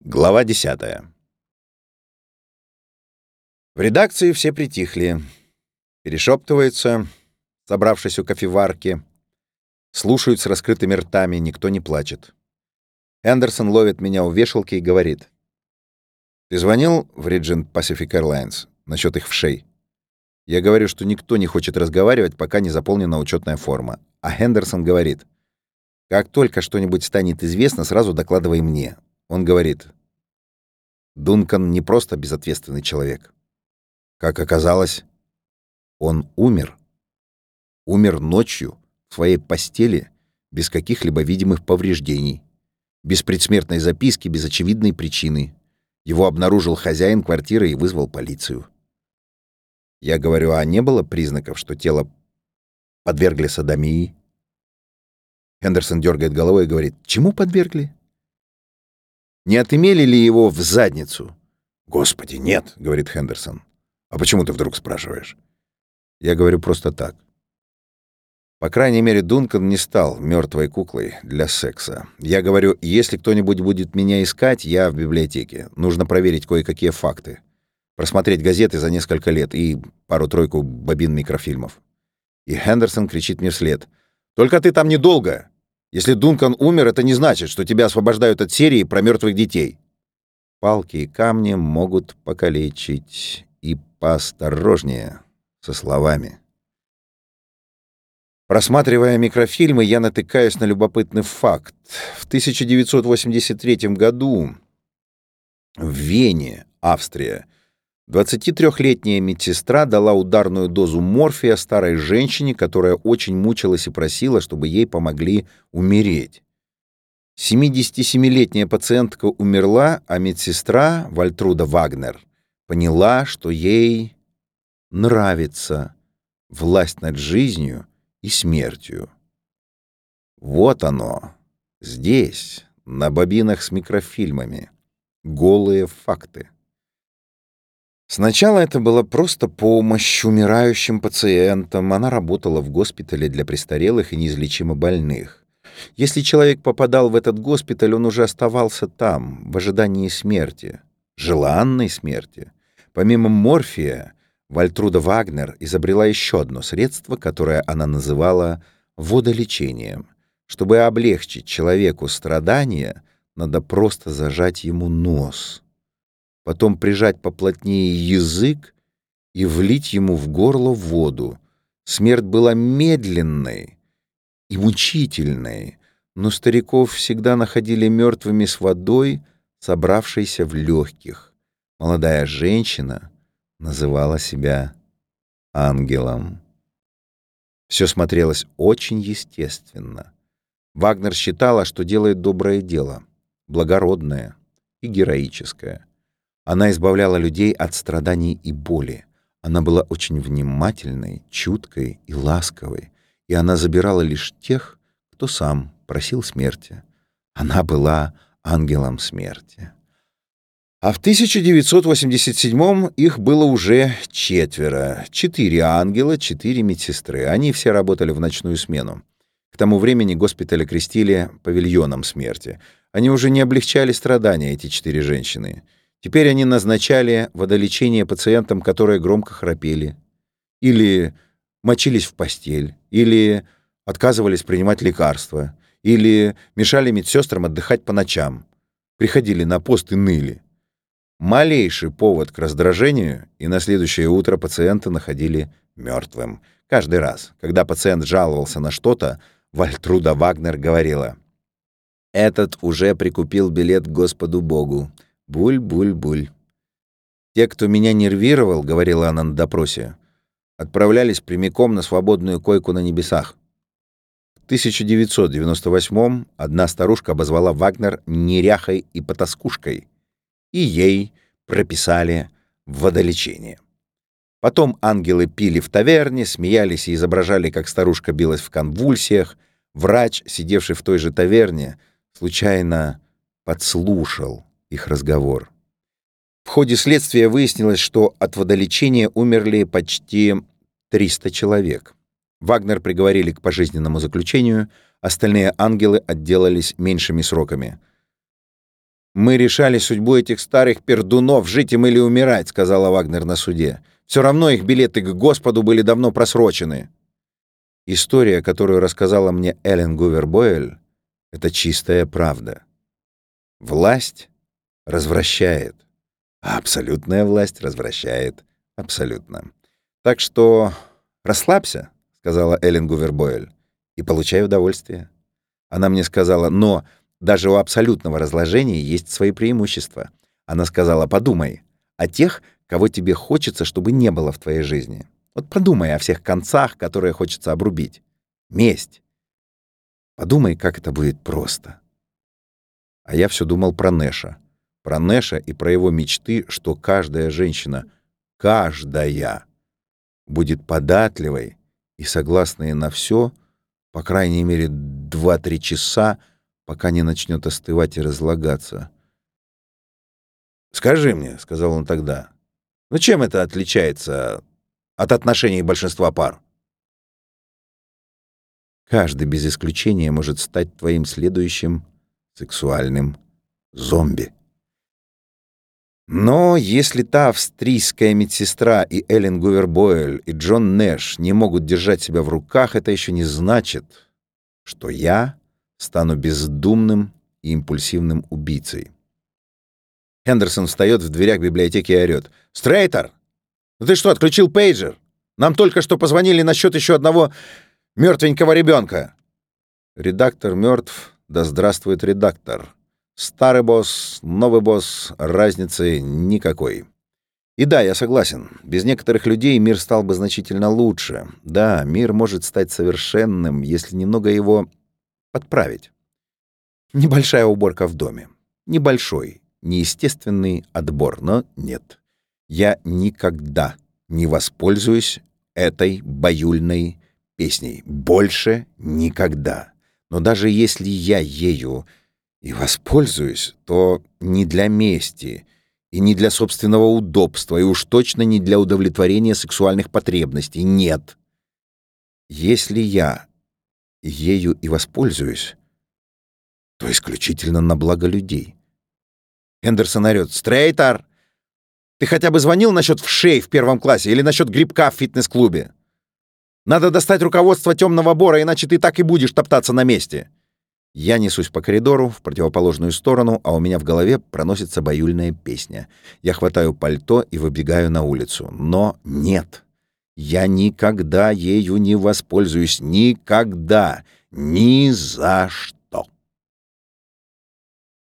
Глава 10. В редакции все притихли, перешептываются, собравшись у кофеварки, слушают с раскрытыми ртами, никто не плачет. Эндерсон ловит меня у вешалки и говорит. «Ты звонил в Regent Pacific Airlines насчет их вшей?» Я говорю, что никто не хочет разговаривать, пока не заполнена учетная форма. А Хендерсон говорит. «Как только что-нибудь станет известно, сразу докладывай мне. Он говорит, Дункан не просто безответственный человек. Как оказалось, он умер. Умер ночью в своей постели без каких-либо видимых повреждений, без предсмертной записки, без очевидной причины. Его обнаружил хозяин квартиры и вызвал полицию. Я говорю, а не было признаков, что тело подвергли садомии? Хендерсон дергает головой и говорит, чему подвергли? Не отымели ли его в задницу? «Господи, нет», — говорит Хендерсон. «А почему ты вдруг спрашиваешь?» Я говорю просто так. По крайней мере, Дункан не стал мертвой куклой для секса. Я говорю, если кто-нибудь будет меня искать, я в библиотеке. Нужно проверить кое-какие факты. Просмотреть газеты за несколько лет и пару-тройку бобин микрофильмов. И Хендерсон кричит мне вслед. «Только ты там недолго! Если Дункан умер, это не значит, что тебя освобождают от серии про мертвых детей. Палки и камни могут покалечить. И поосторожнее со словами. Просматривая микрофильмы, я натыкаюсь на любопытный факт. В 1983 году в Вене, Австрия, 23-летняя медсестра дала ударную дозу морфия старой женщине, которая очень мучилась и просила, чтобы ей помогли умереть. 77-летняя пациентка умерла, а медсестра Вальтруда Вагнер поняла, что ей нравится власть над жизнью и смертью. Вот оно, здесь, на бобинах с микрофильмами, голые факты. Сначала это была просто помощь умирающим пациентам. Она работала в госпитале для престарелых и неизлечимо больных. Если человек попадал в этот госпиталь, он уже оставался там, в ожидании смерти, желанной смерти. Помимо морфия, Вальтруда Вагнер изобрела еще одно средство, которое она называла водолечением. Чтобы облегчить человеку страдания, надо просто зажать ему нос — потом прижать поплотнее язык и влить ему в горло воду. Смерть была медленной и мучительной, но стариков всегда находили мертвыми с водой, собравшейся в легких. Молодая женщина называла себя ангелом. Все смотрелось очень естественно. Вагнер считала, что делает доброе дело, благородное и героическое. Она избавляла людей от страданий и боли. Она была очень внимательной, чуткой и ласковой, и она забирала лишь тех, кто сам просил смерти. Она была ангелом смерти. А в 1987 их было уже четверо. Четыре ангела, четыре медсестры. Они все работали в ночную смену. К тому времени госпиталь окрестили павильоном смерти. Они уже не облегчали страдания, эти четыре женщины. Теперь они назначали водолечение пациентам, которые громко храпели, или мочились в постель, или отказывались принимать лекарства, или мешали медсестрам отдыхать по ночам, приходили на пост и ныли. Малейший повод к раздражению, и на следующее утро пациента находили мертвым. Каждый раз, когда пациент жаловался на что-то, Вальтруда Вагнер говорила, «Этот уже прикупил билет Господу Богу. Буль-буль-буль. Те, кто меня нервировал, говорила она на допросе, отправлялись прямиком на свободную койку на небесах. В 1998 одна старушка обозвала Вагнер неряхой и потаскушкой, и ей прописали водолечение. Потом ангелы пили в таверне, смеялись и изображали, как старушка билась в конвульсиях. Врач, сидевший в той же таверне, случайно подслушал их разговор. В ходе следствия выяснилось, что от водолечения умерли почти 300 человек. Вагнер приговорили к пожизненному заключению, остальные ангелы отделались меньшими сроками. «Мы решали судьбу этих старых пердунов, жить им или умирать», — сказала Вагнер на суде. «Все равно их билеты к Господу были давно просрочены». История, которую рассказала мне Эллен Гувер это чистая правда. Власть развращает, а абсолютная власть развращает абсолютно. Так что расслабься, сказала Эллен Гувер и получай удовольствие. Она мне сказала, но даже у абсолютного разложения есть свои преимущества. Она сказала, подумай о тех, кого тебе хочется, чтобы не было в твоей жизни. Вот подумай о всех концах, которые хочется обрубить. Месть. Подумай, как это будет просто. А я все думал про Нэша. Про Нэша и про его мечты, что каждая женщина, каждая, будет податливой и согласной на все, по крайней мере, два-три часа, пока не начнет остывать и разлагаться. «Скажи мне», — сказал он тогда, — «ну чем это отличается от отношений большинства пар?» Каждый без исключения может стать твоим следующим сексуальным зомби. Но если та австрийская медсестра и Эллен Гувербойль и Джон Нэш не могут держать себя в руках, это еще не значит, что я стану бездумным и импульсивным убийцей. Хендерсон встает в дверях библиотеки и орёт. «Стрейтер! Ты что, отключил пейджер? Нам только что позвонили насчет еще одного мертвенького ребенка!» Редактор мертв, да здравствует редактор. Старый босс, новый босс, разницы никакой. И да, я согласен, без некоторых людей мир стал бы значительно лучше. Да, мир может стать совершенным, если немного его подправить. Небольшая уборка в доме. Небольшой, неестественный отбор, но нет. Я никогда не воспользуюсь этой баюльной песней. Больше никогда. Но даже если я ею и воспользуюсь, то не для мести и не для собственного удобства, и уж точно не для удовлетворения сексуальных потребностей. Нет. Если я ею и воспользуюсь, то исключительно на благо людей. Эндерсон орёт. «Стрейтер! Ты хотя бы звонил насчет вшей в первом классе или насчет грибка в фитнес-клубе? Надо достать руководство темного бора, иначе ты так и будешь топтаться на месте». Я несусь по коридору в противоположную сторону, а у меня в голове проносится баюльная песня. Я хватаю пальто и выбегаю на улицу. Но нет. Я никогда ею не воспользуюсь. Никогда. Ни за что.